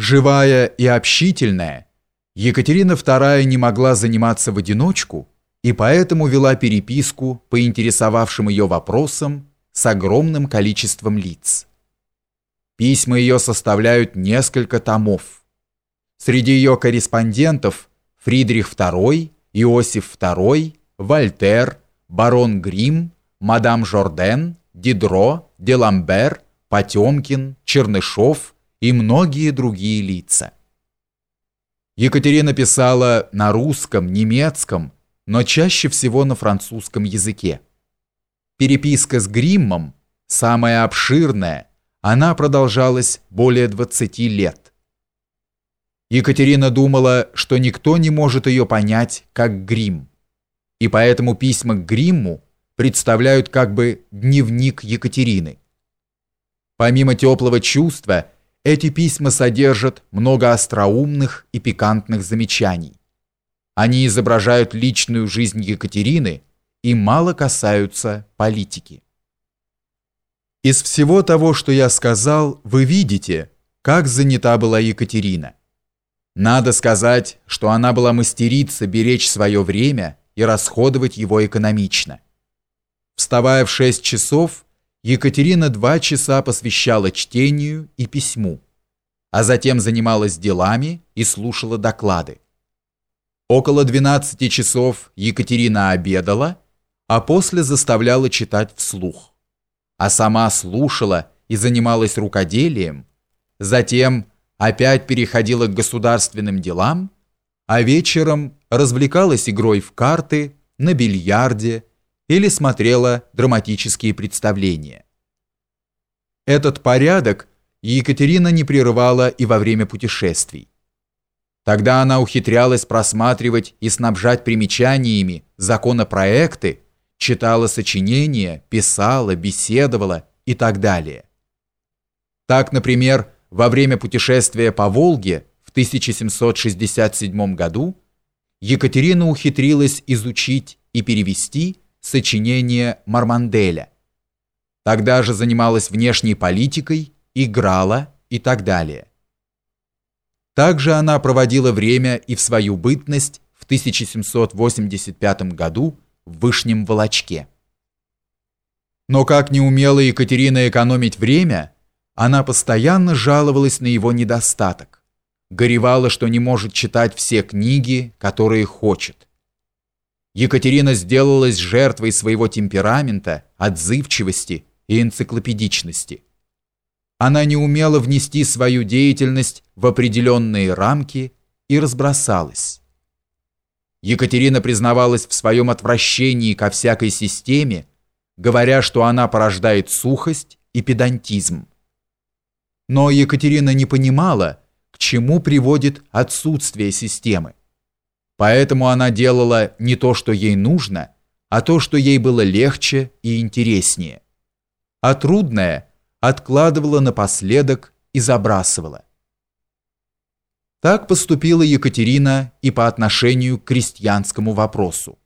Живая и общительная, Екатерина II не могла заниматься в одиночку и поэтому вела переписку по интересовавшим ее вопросам с огромным количеством лиц. Письма ее составляют несколько томов. Среди ее корреспондентов Фридрих II, Иосиф II, Вольтер, барон Грим, мадам Жорден, Дидро, Деламбер, Потемкин, Чернышов и многие другие лица. Екатерина писала на русском, немецком, но чаще всего на французском языке. Переписка с Гриммом, самая обширная, она продолжалась более 20 лет. Екатерина думала, что никто не может ее понять, как Грим, и поэтому письма к Гримму представляют как бы дневник Екатерины. Помимо теплого чувства, эти письма содержат много остроумных и пикантных замечаний. Они изображают личную жизнь Екатерины и мало касаются политики. Из всего того, что я сказал, вы видите, как занята была Екатерина. Надо сказать, что она была мастерица беречь свое время и расходовать его экономично. Вставая в 6 часов, Екатерина два часа посвящала чтению и письму, а затем занималась делами и слушала доклады. Около 12 часов Екатерина обедала, а после заставляла читать вслух. А сама слушала и занималась рукоделием, затем опять переходила к государственным делам, а вечером развлекалась игрой в карты, на бильярде или смотрела драматические представления. Этот порядок Екатерина не прерывала и во время путешествий. Тогда она ухитрялась просматривать и снабжать примечаниями законопроекты, читала сочинения, писала, беседовала и так далее. Так, например, во время путешествия по Волге в 1767 году Екатерина ухитрилась изучить и перевести сочинение Марманделя. Тогда же занималась внешней политикой, играла и так далее. Также она проводила время и в свою бытность в 1785 году в Вышнем Волочке. Но как не умела Екатерина экономить время, она постоянно жаловалась на его недостаток, горевала, что не может читать все книги, которые хочет. Екатерина сделалась жертвой своего темперамента, отзывчивости и энциклопедичности она не умела внести свою деятельность в определенные рамки и разбросалась. Екатерина признавалась в своем отвращении ко всякой системе, говоря, что она порождает сухость и педантизм. Но Екатерина не понимала, к чему приводит отсутствие системы. Поэтому она делала не то, что ей нужно, а то, что ей было легче и интереснее. А трудное – откладывала напоследок и забрасывала. Так поступила Екатерина и по отношению к крестьянскому вопросу.